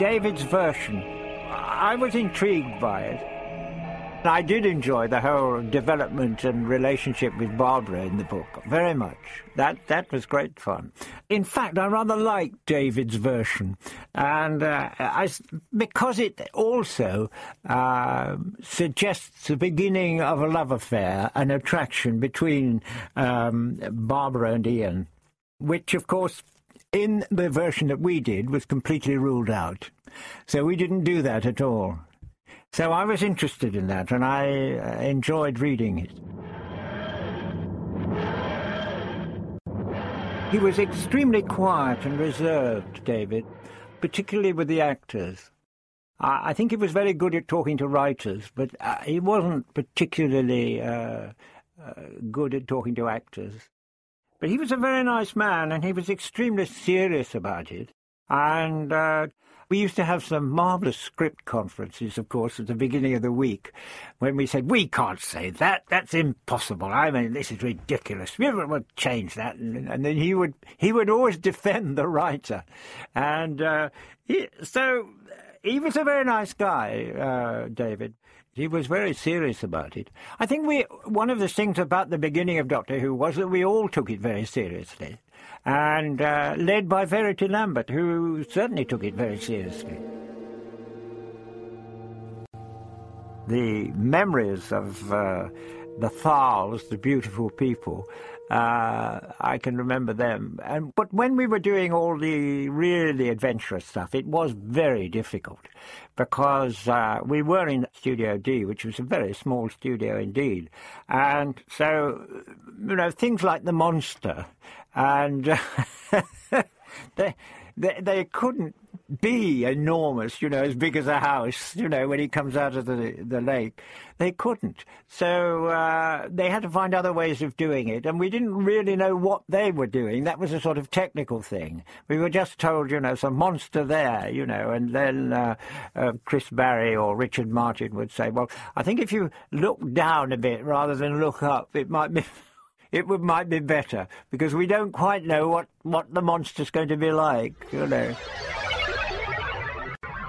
David's version, I was intrigued by it. I did enjoy the whole development and relationship with Barbara in the book very much. That that was great fun. In fact, I rather like David's version, and uh, I, because it also uh, suggests the beginning of a love affair, an attraction between um, Barbara and Ian, which, of course, in the version that we did, was completely ruled out. So we didn't do that at all. So I was interested in that, and I uh, enjoyed reading it. He was extremely quiet and reserved, David, particularly with the actors. I, I think he was very good at talking to writers, but uh, he wasn't particularly uh, uh, good at talking to actors. But he was a very nice man, and he was extremely serious about it. And uh, we used to have some marvellous script conferences, of course, at the beginning of the week, when we said, we can't say that, that's impossible. I mean, this is ridiculous. We would change that. And, and, then he would, he would always defend the writer. And uh, he, so he was a very nice guy, uh, David. He was very serious about it. I think we one of the things about the beginning of Doctor Who was that we all took it very seriously and uh, led by Verity Lambert, who certainly took it very seriously. The memories of uh, the Thals, the beautiful people, uh, I can remember them. And but when we were doing all the really adventurous stuff, it was very difficult because uh, we were in Studio D, which was a very small studio indeed, and so you know things like the monster and they, they they couldn't be enormous, you know, as big as a house, you know, when he comes out of the the lake. They couldn't. So uh, they had to find other ways of doing it, and we didn't really know what they were doing. That was a sort of technical thing. We were just told, you know, some monster there, you know, and then uh, uh, Chris Barry or Richard Martin would say, well, I think if you look down a bit rather than look up, it might be it would, might be better because we don't quite know what, what the monster's going to be like, you know.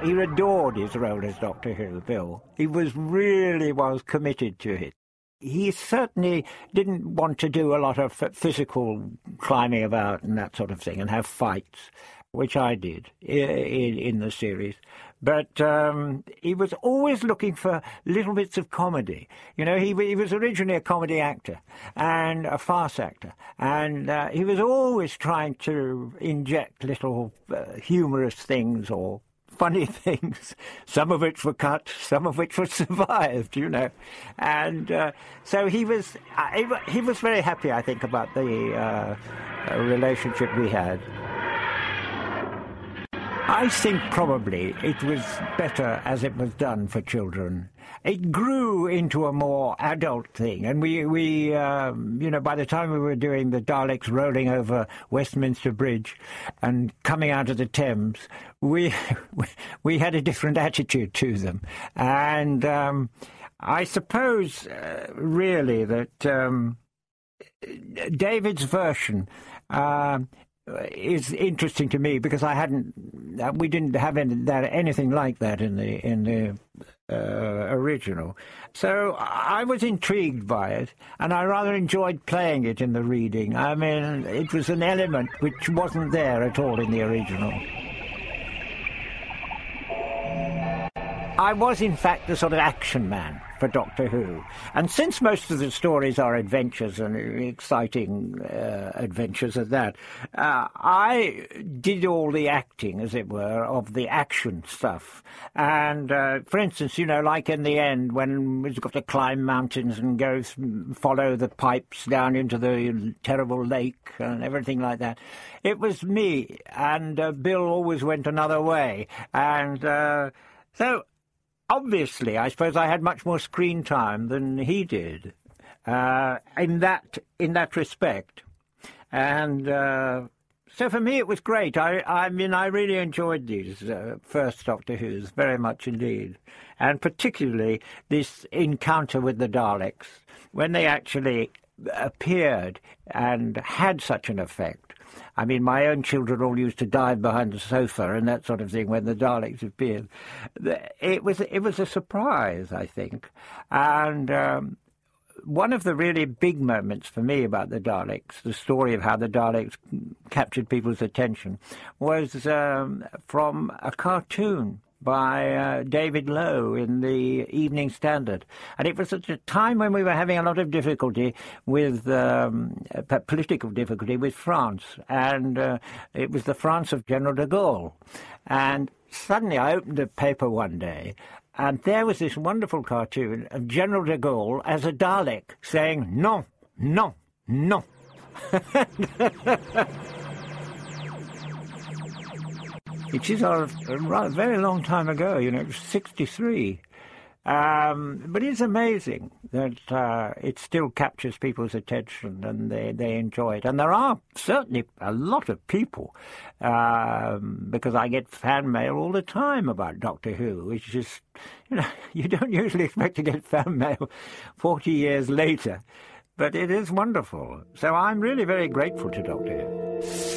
He adored his role as Doctor Who, Bill. He was really was committed to it. He certainly didn't want to do a lot of physical climbing about and that sort of thing and have fights, which I did in, in the series but um, he was always looking for little bits of comedy. You know, he, he was originally a comedy actor and a farce actor, and uh, he was always trying to inject little uh, humorous things or funny things, some of which were cut, some of which were survived, you know. And uh, so he was, uh, he was very happy, I think, about the uh, relationship we had. I think probably it was better as it was done for children. It grew into a more adult thing, and we, we um, you know, by the time we were doing the Daleks rolling over Westminster Bridge and coming out of the Thames, we we had a different attitude to them, and um, I suppose uh, really that um, David's version. Uh, is interesting to me because I hadn't, uh, we didn't have any, that, anything like that in the in the uh, original. So I was intrigued by it, and I rather enjoyed playing it in the reading. I mean, it was an element which wasn't there at all in the original. I was, in fact, the sort of action man for Doctor Who. And since most of the stories are adventures and exciting uh, adventures at that, uh, I did all the acting, as it were, of the action stuff. And, uh, for instance, you know, like in the end, when we've got to climb mountains and go follow the pipes down into the terrible lake and everything like that, it was me. And uh, Bill always went another way. And uh, so obviously, I suppose I had much more screen time than he did uh, in that in that respect, and uh, so for me it was great. I, I mean, I really enjoyed these uh, first Doctor Who's very much indeed, and particularly this encounter with the Daleks when they actually appeared and had such an effect. I mean, my own children all used to dive behind the sofa and that sort of thing when the Daleks appeared. It was it was a surprise, I think, and. Um, one of the really big moments for me about the Daleks, the story of how the Daleks captured people's attention, was um, from a cartoon by uh, David Low in the Evening Standard. And it was at a time when we were having a lot of difficulty with um, political difficulty with France. And uh, it was the France of General de Gaulle. And suddenly I opened a paper one day and there was this wonderful cartoon of General de Gaulle as a Dalek saying, non, non, non. It is a, a very long time ago, you know, it was 63. Um, but it's amazing that uh, it still captures people's attention and they, they enjoy it. And there are certainly a lot of people, um, because I get fan mail all the time about Doctor Who, which is, you know, you don't usually expect to get fan mail 40 years later. But it is wonderful. So I'm really very grateful to Doctor Who.